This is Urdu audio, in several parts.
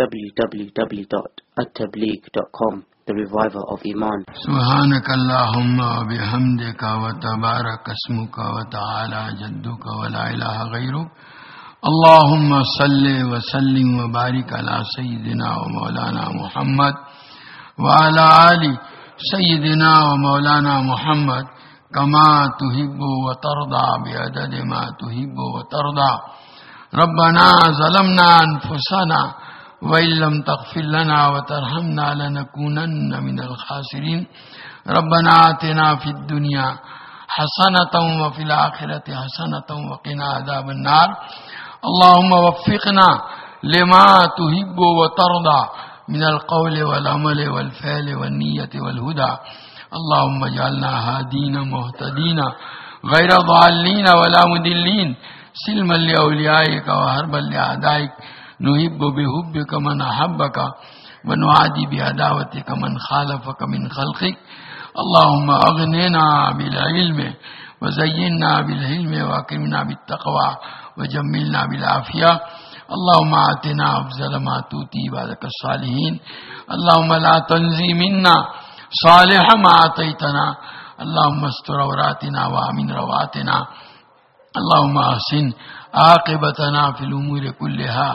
www.attableek.com The Reviver of Iman. سبحانك اللهم وبحمدك وتبارك اسمك وتعالى جدك ولا إله غيرك اللهم صل وسلم وبارك على سيدنا ومولانا محمد وعلى آل سيدنا ومولانا محمد كما تحب وترضى بعدد ما تحب وترضى ربنا ظلمنا أنفسنا وإن لم تغفر لنا وترحمنا لنكونن من الخاسرين. ربنا آتنا في الدنيا حسنة وفي الآخرة حسنة وقنا عذاب النار. اللهم وفقنا لما تحب وترضى من القول والعمل والفعل والنية والهدى. اللهم اجعلنا هادين مهتدين غير ضالين ولا مدلين. سلما لأوليائك وهربا لأعدائك. نحب بحبك من أحبك ونعادي بعداوتك من خالفك من خلقك. اللهم أغننا بالعلم وزينا بالعلم وأكرمنا بالتقوى وجملنا بالعافية. اللهم آتنا أفضل ما توتي عبادك الصالحين. اللهم لا تنزي منا صالح ما آتيتنا. اللهم استر عوراتنا وامن رواتنا. اللهم احسن عاقبتنا في الامور كلها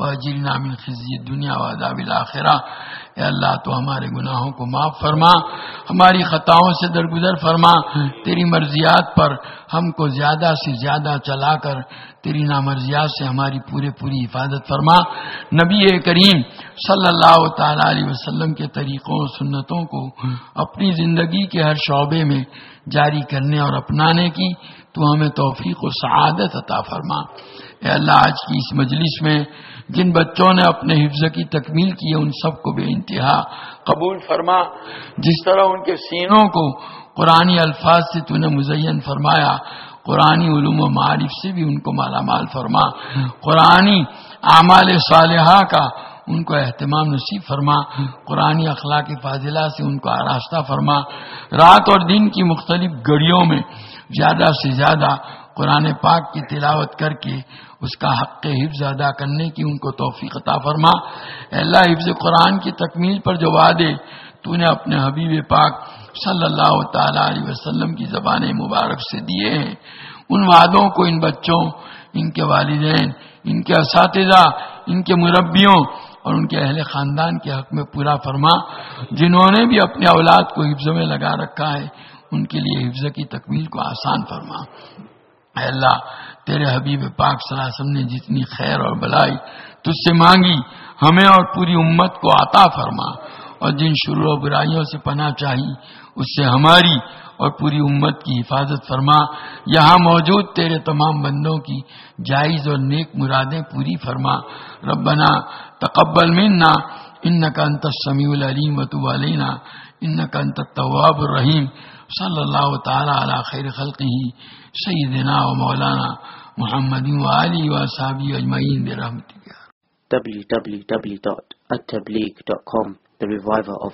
واجلنا من خزي الدنيا وعذاب الاخره اے اللہ تو ہمارے گناہوں کو معاف فرما، ہماری خطاؤں سے درگزر فرما، تیری مرضیات پر ہم کو زیادہ سے زیادہ چلا کر تیری نامرضیات سے ہماری پورے پوری حفاظت فرما۔ نبی کریم صلی اللہ تعالی علیہ وسلم کے طریقوں اور سنتوں کو اپنی زندگی کے ہر شعبے میں جاری کرنے اور اپنانے کی تو ہمیں توفیق و سعادت عطا فرما۔ اے اللہ، آج کی اس مجلس میں جن بچوں نے اپنے حفظ کی تکمیل کی ہے، ان سب کو بے انتہا قبول فرما۔ جس طرح ان کے سینوں کو قرآن الفاظ سے تو نے مزین فرمایا قرآن علوم و معارف سے بھی ان کو مالا مال فرما۔ قرآن اعمال صالحہ کا ان کو اہتمام نصیب فرما۔ قرآن اخلاق فاضلہ سے ان کو آراستہ فرما۔ رات اور دن کی مختلف گڑیوں میں زیادہ سے زیادہ قرآن پاک کی تلاوت کر کے اس کا حق حفظ ادا کرنے کی ان کو توفیق عطا فرما۔ اللہ، حفظ قرآن کی تکمیل پر جو وعدے تو نے اپنے حبیب پاک صلی اللہ تعالی علیہ وسلم کی زبان مبارک سے دیے ہیں۔ ان وعدوں کو ان بچوں، ان کے والدین، ان کے اساتذہ، ان کے مربیوں اور ان کے اہل خاندان کے حق میں پورا فرما، جنہوں نے بھی اپنے اولاد کو حفظ میں لگا رکھا ہے، ان کے لیے حفظ کی تکمیل کو آسان فرما۔ اے اللہ، تیرے حبیب پاک صلی اللہ علیہ وسلم نے جتنی خیر اور بلائی تجھ سے مانگی، ہمیں اور پوری امت کو عطا فرما۔ اور جن شروع و برائیوں سے پناہ چاہی، اس سے ہماری اور پوری امت کی حفاظت فرما۔ یہاں موجود تیرے تمام بندوں کی جائز اور نیک مرادیں پوری فرما۔ ربنا تقبل منا ان کا انت سمیع العلیم وتب علینا ان کا انت التواب الرحیم۔ صلی اللہ تعالی علی خیر خلقی سیدنا و مولانا محمد وعلی و صحابی اجمعین www.attableek.com the revival of